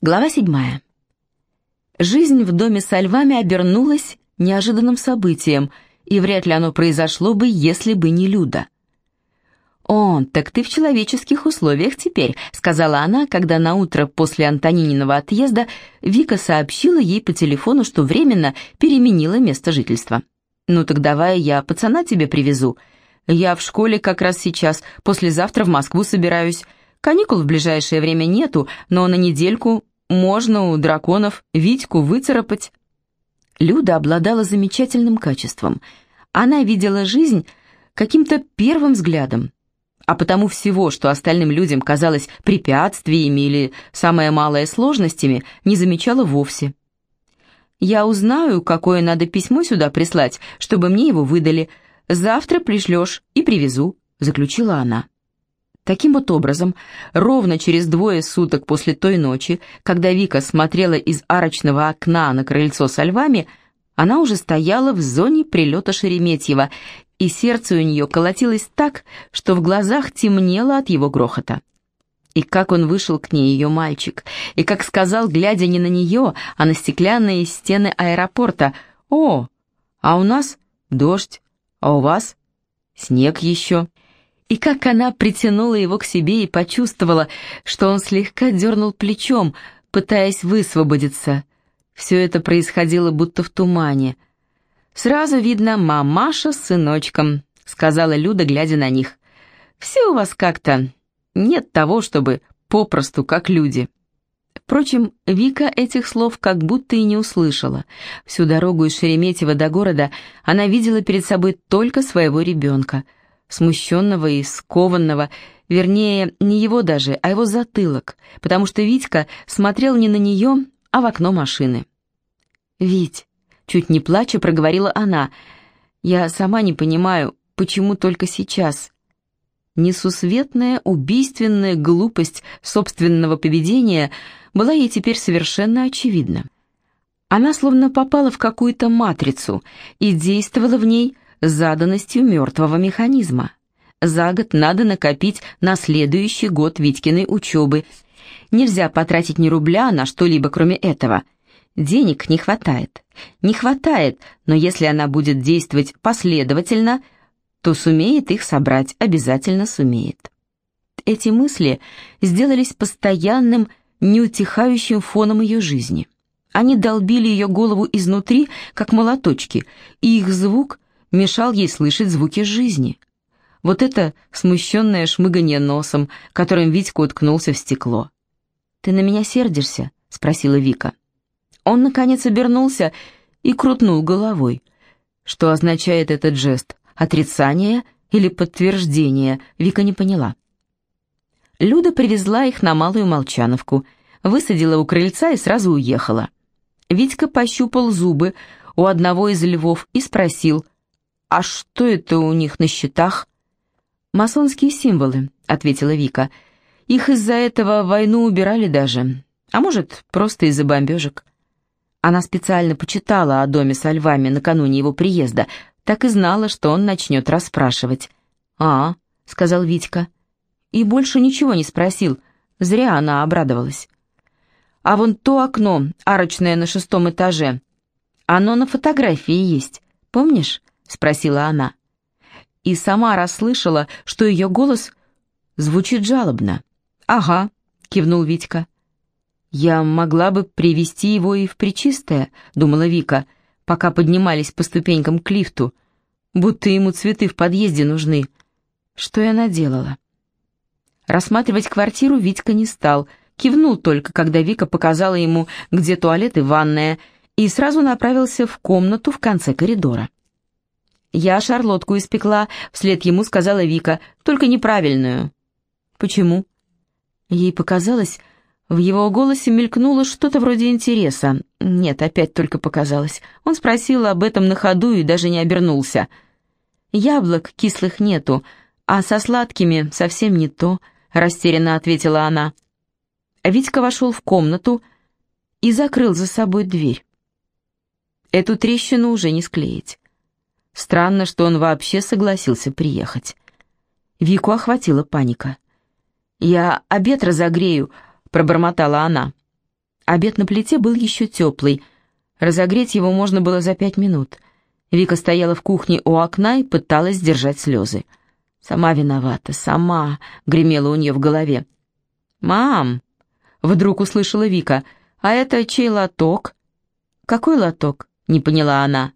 Глава седьмая. Жизнь в доме со львами обернулась неожиданным событием, и вряд ли оно произошло бы, если бы не Люда. «О, так ты в человеческих условиях теперь», — сказала она, когда на утро после Антонининого отъезда Вика сообщила ей по телефону, что временно переменила место жительства. «Ну так давай я пацана тебе привезу. Я в школе как раз сейчас, послезавтра в Москву собираюсь. Каникул в ближайшее время нету, но на недельку можно у драконов Витьку выцарапать. Люда обладала замечательным качеством. Она видела жизнь каким-то первым взглядом, а потому всего, что остальным людям казалось препятствиями или самое малое сложностями, не замечала вовсе. «Я узнаю, какое надо письмо сюда прислать, чтобы мне его выдали. Завтра пришлешь и привезу», — заключила она. Таким вот образом, ровно через двое суток после той ночи, когда Вика смотрела из арочного окна на крыльцо со львами, она уже стояла в зоне прилета Шереметьева, и сердце у нее колотилось так, что в глазах темнело от его грохота. И как он вышел к ней, ее мальчик, и как сказал, глядя не на нее, а на стеклянные стены аэропорта, «О, а у нас дождь, а у вас снег еще». И как она притянула его к себе и почувствовала, что он слегка дернул плечом, пытаясь высвободиться. Все это происходило будто в тумане. «Сразу видно мамаша с сыночком», — сказала Люда, глядя на них. «Все у вас как-то нет того, чтобы попросту как люди». Впрочем, Вика этих слов как будто и не услышала. Всю дорогу из Шереметьево до города она видела перед собой только своего ребенка — смущенного и скованного, вернее, не его даже, а его затылок, потому что Витька смотрел не на нее, а в окно машины. «Вить», — чуть не плача проговорила она, — «я сама не понимаю, почему только сейчас». Несусветная, убийственная глупость собственного поведения была ей теперь совершенно очевидна. Она словно попала в какую-то матрицу и действовала в ней заданностью мертвого механизма. За год надо накопить на следующий год Витькиной учебы. Нельзя потратить ни рубля на что-либо кроме этого. Денег не хватает. Не хватает, но если она будет действовать последовательно, то сумеет их собрать, обязательно сумеет. Эти мысли сделались постоянным, неутихающим фоном ее жизни. Они долбили ее голову изнутри, как молоточки, и их звук мешал ей слышать звуки жизни. Вот это смущенное шмыганье носом, которым Витька уткнулся в стекло. «Ты на меня сердишься?» — спросила Вика. Он, наконец, обернулся и крутнул головой. Что означает этот жест? Отрицание или подтверждение? Вика не поняла. Люда привезла их на Малую Молчановку, высадила у крыльца и сразу уехала. Витька пощупал зубы у одного из львов и спросил — «А что это у них на счетах?» «Масонские символы», — ответила Вика. «Их из-за этого войну убирали даже. А может, просто из-за бомбежек». Она специально почитала о доме со львами накануне его приезда, так и знала, что он начнет расспрашивать. «А», — сказал Витька. И больше ничего не спросил. Зря она обрадовалась. «А вон то окно, арочное на шестом этаже. Оно на фотографии есть. Помнишь?» — спросила она. И сама расслышала, что ее голос звучит жалобно. «Ага», — кивнул Витька. «Я могла бы привести его и в Причистое», — думала Вика, пока поднимались по ступенькам к лифту, будто ему цветы в подъезде нужны. Что я наделала? Рассматривать квартиру Витька не стал, кивнул только, когда Вика показала ему, где туалет и ванная, и сразу направился в комнату в конце коридора. «Я шарлотку испекла», — вслед ему сказала Вика, — «только неправильную». «Почему?» Ей показалось, в его голосе мелькнуло что-то вроде интереса. Нет, опять только показалось. Он спросил об этом на ходу и даже не обернулся. «Яблок кислых нету, а со сладкими совсем не то», — растерянно ответила она. Витька вошел в комнату и закрыл за собой дверь. Эту трещину уже не склеить. Странно, что он вообще согласился приехать. Вику охватила паника. «Я обед разогрею», — пробормотала она. Обед на плите был еще теплый. Разогреть его можно было за пять минут. Вика стояла в кухне у окна и пыталась сдержать слезы. «Сама виновата, сама», — гремела у нее в голове. «Мам!» — вдруг услышала Вика. «А это чей лоток?» «Какой лоток?» — не поняла она.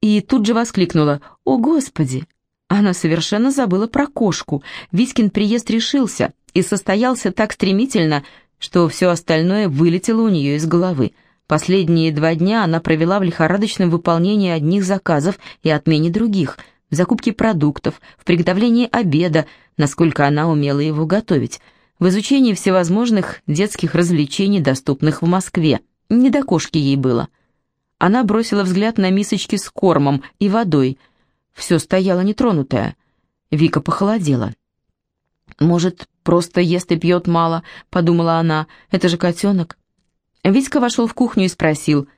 И тут же воскликнула. «О, Господи!» Она совершенно забыла про кошку. Витькин приезд решился и состоялся так стремительно, что все остальное вылетело у нее из головы. Последние два дня она провела в лихорадочном выполнении одних заказов и отмене других, в закупке продуктов, в приготовлении обеда, насколько она умела его готовить, в изучении всевозможных детских развлечений, доступных в Москве. Не до кошки ей было. Она бросила взгляд на мисочки с кормом и водой. Все стояло нетронутое. Вика похолодела. «Может, просто ест и пьет мало», — подумала она. «Это же котенок». Витька вошел в кухню и спросил.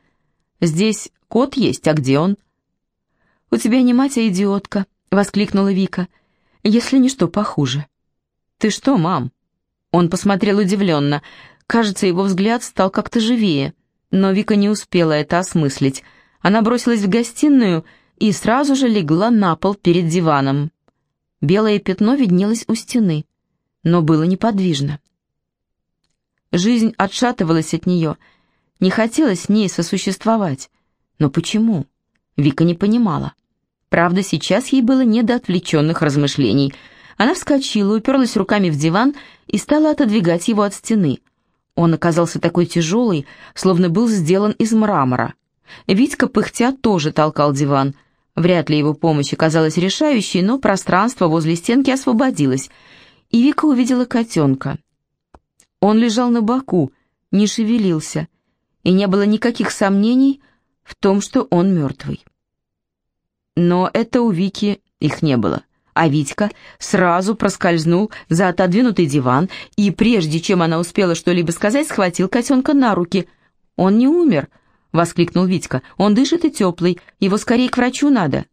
«Здесь кот есть, а где он?» «У тебя не мать, а идиотка», — воскликнула Вика. «Если не что похуже». «Ты что, мам?» Он посмотрел удивленно. Кажется, его взгляд стал как-то живее. Но Вика не успела это осмыслить. Она бросилась в гостиную и сразу же легла на пол перед диваном. Белое пятно виднелось у стены, но было неподвижно. Жизнь отшатывалась от нее, не хотелось с ней сосуществовать. Но почему? Вика не понимала. Правда, сейчас ей было не до отвлеченных размышлений. Она вскочила, уперлась руками в диван и стала отодвигать его от стены. Он оказался такой тяжелый, словно был сделан из мрамора. Витька, пыхтя, тоже толкал диван — Вряд ли его помощь оказалась решающей, но пространство возле стенки освободилось, и Вика увидела котенка. Он лежал на боку, не шевелился, и не было никаких сомнений в том, что он мертвый. Но это у Вики их не было. А Витька сразу проскользнул за отодвинутый диван и, прежде чем она успела что-либо сказать, схватил котенка на руки. Он не умер, — воскликнул Витька. «Он дышит и теплый, его скорее к врачу надо».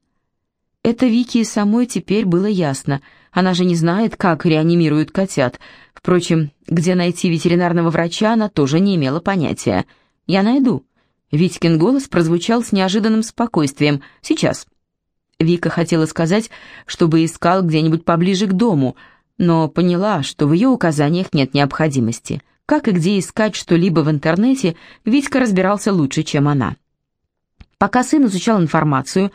Это Вике самой теперь было ясно. Она же не знает, как реанимируют котят. Впрочем, где найти ветеринарного врача, она тоже не имела понятия. «Я найду». Витькин голос прозвучал с неожиданным спокойствием. «Сейчас». Вика хотела сказать, чтобы искал где-нибудь поближе к дому, но поняла, что в ее указаниях нет необходимости. Как и где искать что-либо в интернете, Витька разбирался лучше, чем она. Пока сын изучал информацию,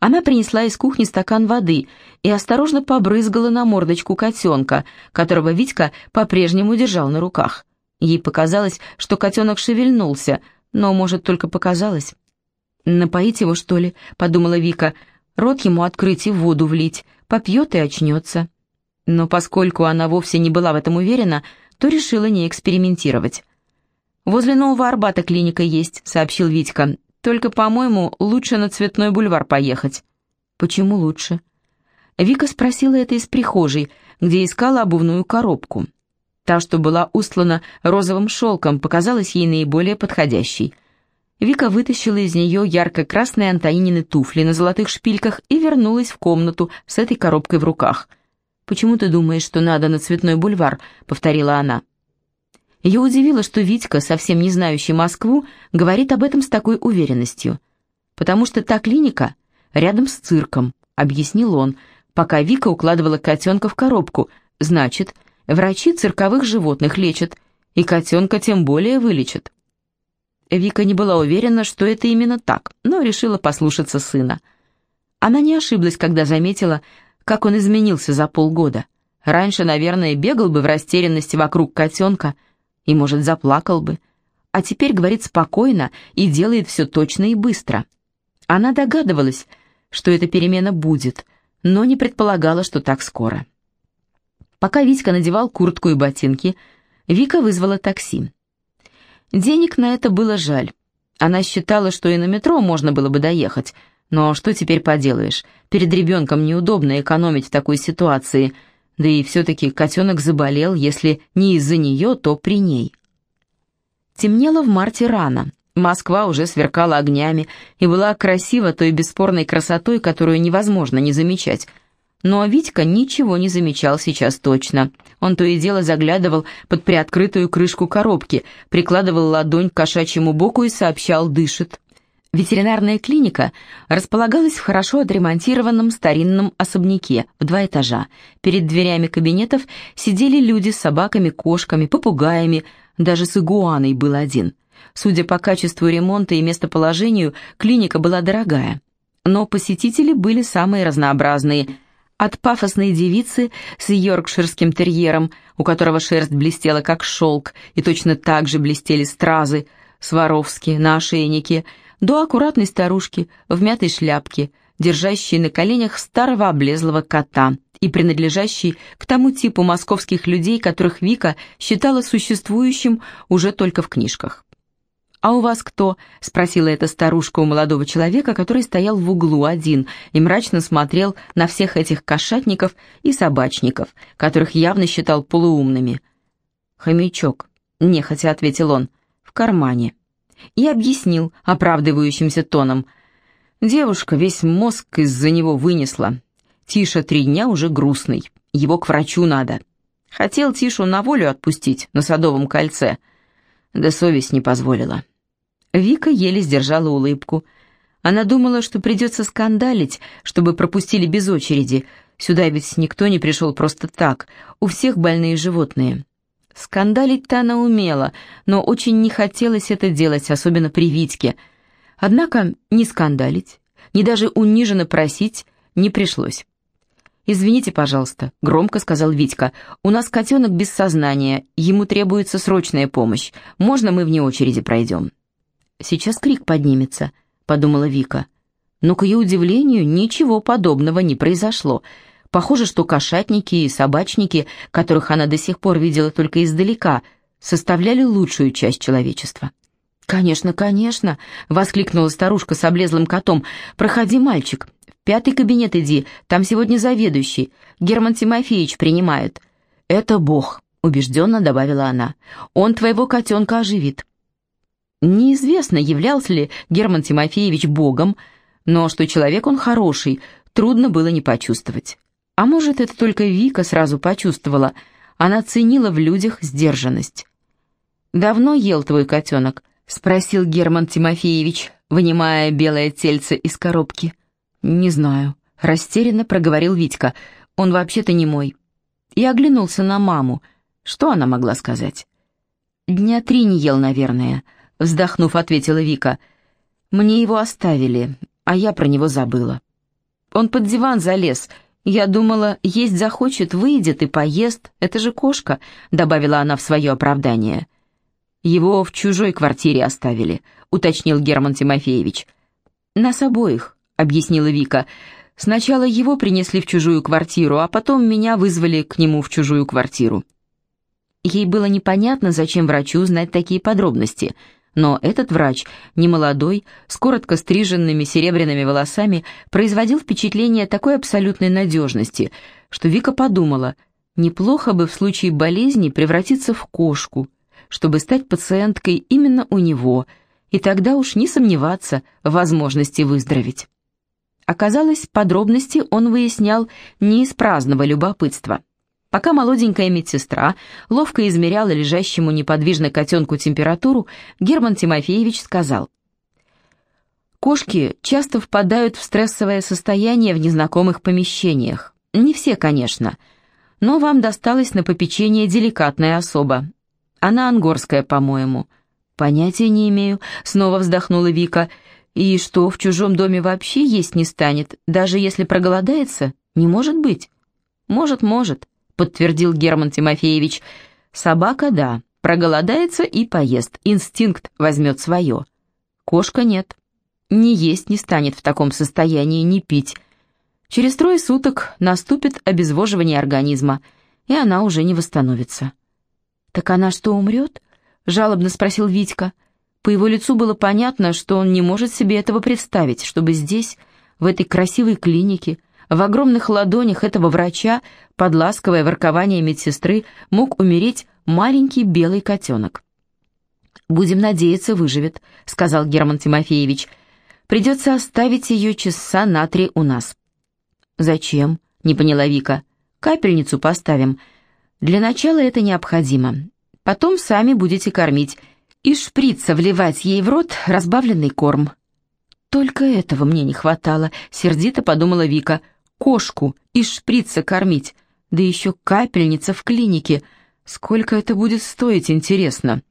она принесла из кухни стакан воды и осторожно побрызгала на мордочку котенка, которого Витька по-прежнему держал на руках. Ей показалось, что котенок шевельнулся, но, может, только показалось. «Напоить его, что ли?» — подумала Вика. «Рот ему открыть и воду влить, попьет и очнется». Но поскольку она вовсе не была в этом уверена, то решила не экспериментировать. «Возле Нового Арбата клиника есть», — сообщил Витька. «Только, по-моему, лучше на Цветной бульвар поехать». «Почему лучше?» Вика спросила это из прихожей, где искала обувную коробку. Та, что была устлана розовым шелком, показалась ей наиболее подходящей. Вика вытащила из нее ярко-красные антонины туфли на золотых шпильках и вернулась в комнату с этой коробкой в руках. «Почему ты думаешь, что надо на Цветной бульвар?» — повторила она. Ее удивило, что Витька, совсем не знающий Москву, говорит об этом с такой уверенностью. «Потому что та клиника рядом с цирком», — объяснил он, пока Вика укладывала котенка в коробку. «Значит, врачи цирковых животных лечат, и котенка тем более вылечат». Вика не была уверена, что это именно так, но решила послушаться сына. Она не ошиблась, когда заметила, как он изменился за полгода. Раньше, наверное, бегал бы в растерянности вокруг котенка и, может, заплакал бы. А теперь говорит спокойно и делает все точно и быстро. Она догадывалась, что эта перемена будет, но не предполагала, что так скоро. Пока Витька надевал куртку и ботинки, Вика вызвала такси. Денег на это было жаль. Она считала, что и на метро можно было бы доехать, но что теперь поделаешь? Перед ребенком неудобно экономить в такой ситуации. Да и все-таки котенок заболел, если не из-за нее, то при ней. Темнело в марте рано. Москва уже сверкала огнями и была красива той бесспорной красотой, которую невозможно не замечать. Но Витька ничего не замечал сейчас точно. Он то и дело заглядывал под приоткрытую крышку коробки, прикладывал ладонь к кошачьему боку и сообщал «дышит». Ветеринарная клиника располагалась в хорошо отремонтированном старинном особняке в два этажа. Перед дверями кабинетов сидели люди с собаками, кошками, попугаями, даже с игуаной был один. Судя по качеству ремонта и местоположению, клиника была дорогая. Но посетители были самые разнообразные – от пафосной девицы с йоркширским терьером, у которого шерсть блестела как шелк, и точно так же блестели стразы, сваровски на ошейнике, до аккуратной старушки в мятой шляпке, держащей на коленях старого облезлого кота и принадлежащей к тому типу московских людей, которых Вика считала существующим уже только в книжках. «А у вас кто?» — спросила эта старушка у молодого человека, который стоял в углу один и мрачно смотрел на всех этих кошатников и собачников, которых явно считал полуумными. «Хомячок», — нехотя ответил он, — «в кармане». И объяснил оправдывающимся тоном. Девушка весь мозг из-за него вынесла. Тиша три дня уже грустный, его к врачу надо. Хотел Тишу на волю отпустить на Садовом кольце, да совесть не позволила. Вика еле сдержала улыбку. Она думала, что придется скандалить, чтобы пропустили без очереди. Сюда ведь никто не пришел просто так. У всех больные животные. Скандалить-то она умела, но очень не хотелось это делать, особенно при Витьке. Однако ни скандалить, ни даже униженно просить не пришлось. «Извините, пожалуйста», — громко сказал Витька. «У нас котенок без сознания, ему требуется срочная помощь. Можно мы вне очереди пройдем?» Сейчас крик поднимется», — подумала Вика. Но, к ее удивлению, ничего подобного не произошло. Похоже, что кошатники и собачники, которых она до сих пор видела только издалека, составляли лучшую часть человечества. «Конечно, конечно!» — воскликнула старушка с облезлым котом. «Проходи, мальчик. В пятый кабинет иди, там сегодня заведующий. Герман Тимофеевич принимает». «Это Бог», — убежденно добавила она. «Он твоего котенка оживит». Неизвестно, являлся ли Герман Тимофеевич богом, но что человек он хороший, трудно было не почувствовать. А может, это только Вика сразу почувствовала. Она ценила в людях сдержанность. «Давно ел твой котенок?» — спросил Герман Тимофеевич, вынимая белое тельце из коробки. «Не знаю», — растерянно проговорил Витька. «Он вообще-то не мой». И оглянулся на маму. Что она могла сказать? «Дня три не ел, наверное», вздохнув, ответила Вика. «Мне его оставили, а я про него забыла. Он под диван залез. Я думала, есть захочет, выйдет и поест. Это же кошка», — добавила она в свое оправдание. «Его в чужой квартире оставили», — уточнил Герман Тимофеевич. «Нас обоих», — объяснила Вика. «Сначала его принесли в чужую квартиру, а потом меня вызвали к нему в чужую квартиру». Ей было непонятно, зачем врачу знать такие подробности — но этот врач, немолодой, с коротко стриженными серебряными волосами, производил впечатление такой абсолютной надежности, что Вика подумала, неплохо бы в случае болезни превратиться в кошку, чтобы стать пациенткой именно у него, и тогда уж не сомневаться в возможности выздороветь. Оказалось, подробности он выяснял не из праздного любопытства. Пока молоденькая медсестра ловко измеряла лежащему неподвижно котенку температуру, Герман Тимофеевич сказал, «Кошки часто впадают в стрессовое состояние в незнакомых помещениях. Не все, конечно, но вам досталось на попечение деликатная особа. Она ангорская, по-моему». «Понятия не имею», — снова вздохнула Вика. «И что, в чужом доме вообще есть не станет, даже если проголодается? Не может быть?» «Может, может» подтвердил Герман Тимофеевич. «Собака, да, проголодается и поест, инстинкт возьмет свое. Кошка нет. Ни есть не станет в таком состоянии, ни пить. Через трое суток наступит обезвоживание организма, и она уже не восстановится». «Так она что, умрет?» — жалобно спросил Витька. По его лицу было понятно, что он не может себе этого представить, чтобы здесь, в этой красивой клинике, в огромных ладонях этого врача под ласковое воркование медсестры мог умереть маленький белый котенок. «Будем надеяться, выживет», — сказал Герман Тимофеевич. «Придется оставить ее часа на три у нас». «Зачем?» — не поняла Вика. «Капельницу поставим. Для начала это необходимо. Потом сами будете кормить. Из шприца вливать ей в рот разбавленный корм». «Только этого мне не хватало», — сердито подумала Вика. «Кошку из шприца кормить, да еще капельница в клинике. Сколько это будет стоить, интересно?»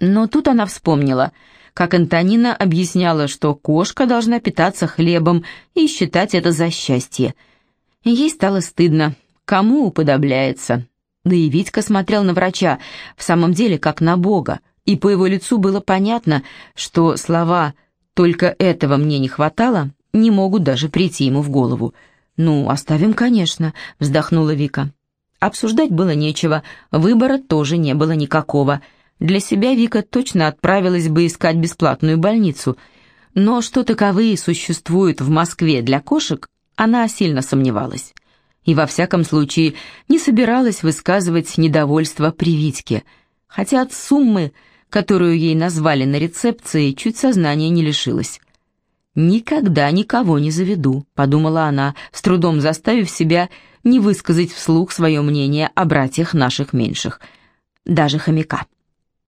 Но тут она вспомнила, как Антонина объясняла, что кошка должна питаться хлебом и считать это за счастье. Ей стало стыдно, кому уподобляется. Да и Витька смотрел на врача, в самом деле как на Бога, и по его лицу было понятно, что слова «только этого мне не хватало» не могут даже прийти ему в голову. «Ну, оставим, конечно», — вздохнула Вика. Обсуждать было нечего, выбора тоже не было никакого — для себя Вика точно отправилась бы искать бесплатную больницу, но что таковые существуют в Москве для кошек, она сильно сомневалась. И во всяком случае не собиралась высказывать недовольство при Витьке, хотя от суммы, которую ей назвали на рецепции, чуть сознание не лишилась. «Никогда никого не заведу», — подумала она, с трудом заставив себя не высказать вслух свое мнение о братьях наших меньших, даже хомяка.